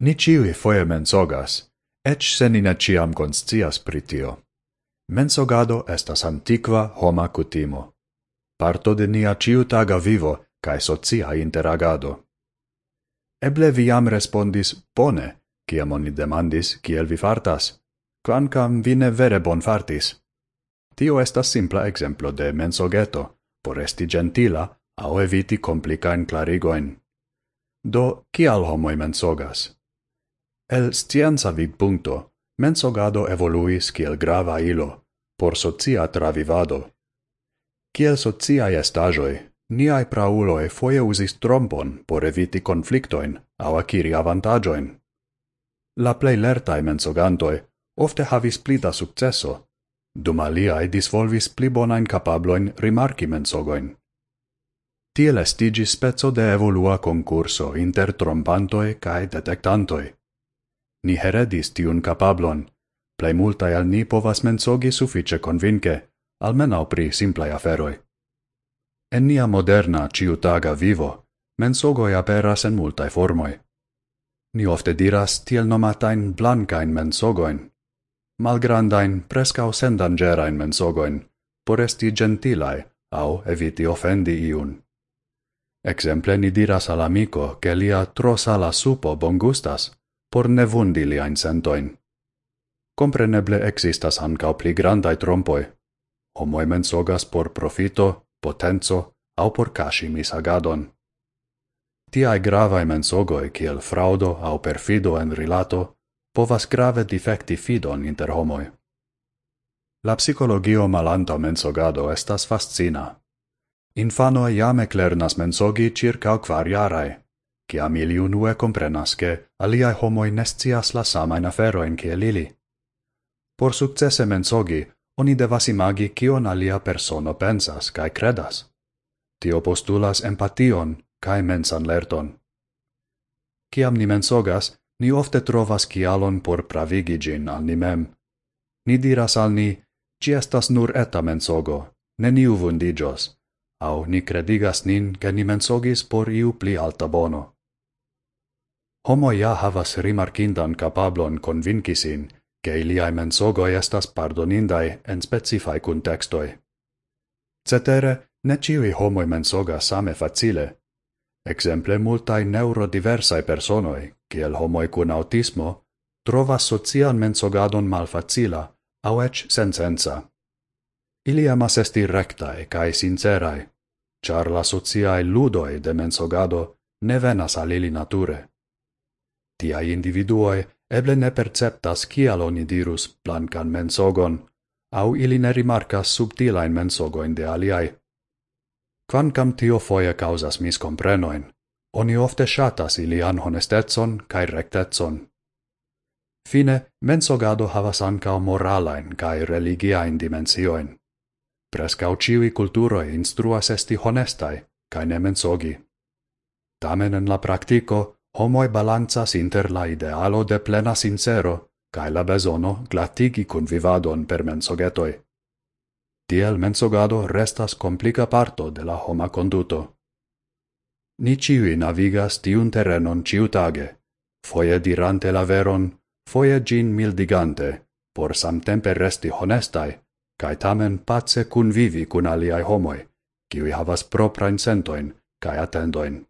Ni ciui foie mensogas, ec se ni ne ciam conscias pritio. Mensogado estas antiqua homa cutimo. Parto de nia ciutaga vivo cae socia interagado. Eble vi jam respondis bone, ciam oni demandis ciel vi fartas, quancam vi ne vere bon fartis. Tio estas simpla exemplo de mensogeto, por esti gentila au eviti complicain clarigoin. Do, cial homoi mensogas? El scienza vidpunto, mensogado evoluis kiel grava ilo, por socia travivado. Kiel sociae estajoi, niai prauloi foie usis trompon por eviti conflictoin au aciri avantagioin. La plei lertae mensogantoi ofte havis plita successo, dum aliae disvolvis pli bonain capabloin rimarci mensogoin. Tiel estigis spezzo de evolua concurso inter trompantoi cae detectantoi, Ni heredis tiun capablon. Plei multae al ni povas mensogi suffice convince, almenau pri simplei aferoi. En nia moderna ciutaga vivo, mensogoi aperas en multae formoi. Ni ofte diras tiel nomatain blancain mensogoin, malgrandain, prescau sendangerain mensogoin, por esti gentilae, au eviti offendi iun. Exemple ni diras al amico che lia tro sala supo bongustas, por ne vundi liain sentoin. Compreneble existas ancao pli grandai trompoi. Homoi mensogas por profito, potenzo, au por casi misagadon. Tiai gravae mensogoi, kiel fraudo au perfido en rilato, povas grave defecti fidon inter homoi. La psicologio malanta mensogado estas fascina. Infanoe jam eclernas mensogi circa quar ciam ili unue comprenas che aliae homoi nescias la samain aferoin che lili. Por successe mensogi, oni devas imagi cion alia persono pensas cae credas. Tio postulas empation cae mensan lerton. Ciam ni mensogas, ni ofte trovas cialon por pravigi gin al ni mem. Ni diras al ni, ci estas nur eta mensogo, neniu vundigios, au ni credigas nin che ni mensogis por iu pli alta bono homo ja havas rimarkindan capablon convincisin, che iliae mensogoi estas pardonindai en specifai contextoi. Cetere, ne ciui homoi mensoga same facile. Exemple, multai neurodiversai personoi, kiel homoi cun autismo, trovas socian mensogadon malfacila, au ec sensensa. Ili amas esti rectae cae sincerae, char la sociae ludoi de mensogado ne venas al ili nature tiai individuoi eble ne perceptas kial oni dirus blancan mensogon, au ili ne rimarcas subtilain mensogoin de aliai. Quancam tio foie causas miscomprenoin, oni ofte shatas ilian honestetson cae rectetson. Fine, mensogado havas ancao moralain cae religiain dimensioin. Prescau ciui culturoi instruas esti honestai, cae ne mensogi. Tamen en la practico, homoi balanzas inter la idealo de plena sincero, cae la besono glatigi convivadon per mensogetoi. Tiel mensogado restas complica parto de la homa conduto. Ni ciui navigas tiun terrenon ciutage, foie dirante la veron, foie gin mildigante, por samtempe resti honestai, cae tamen pace convivi cun aliai homoi, ciui havas proprain sentoin cae attendoin.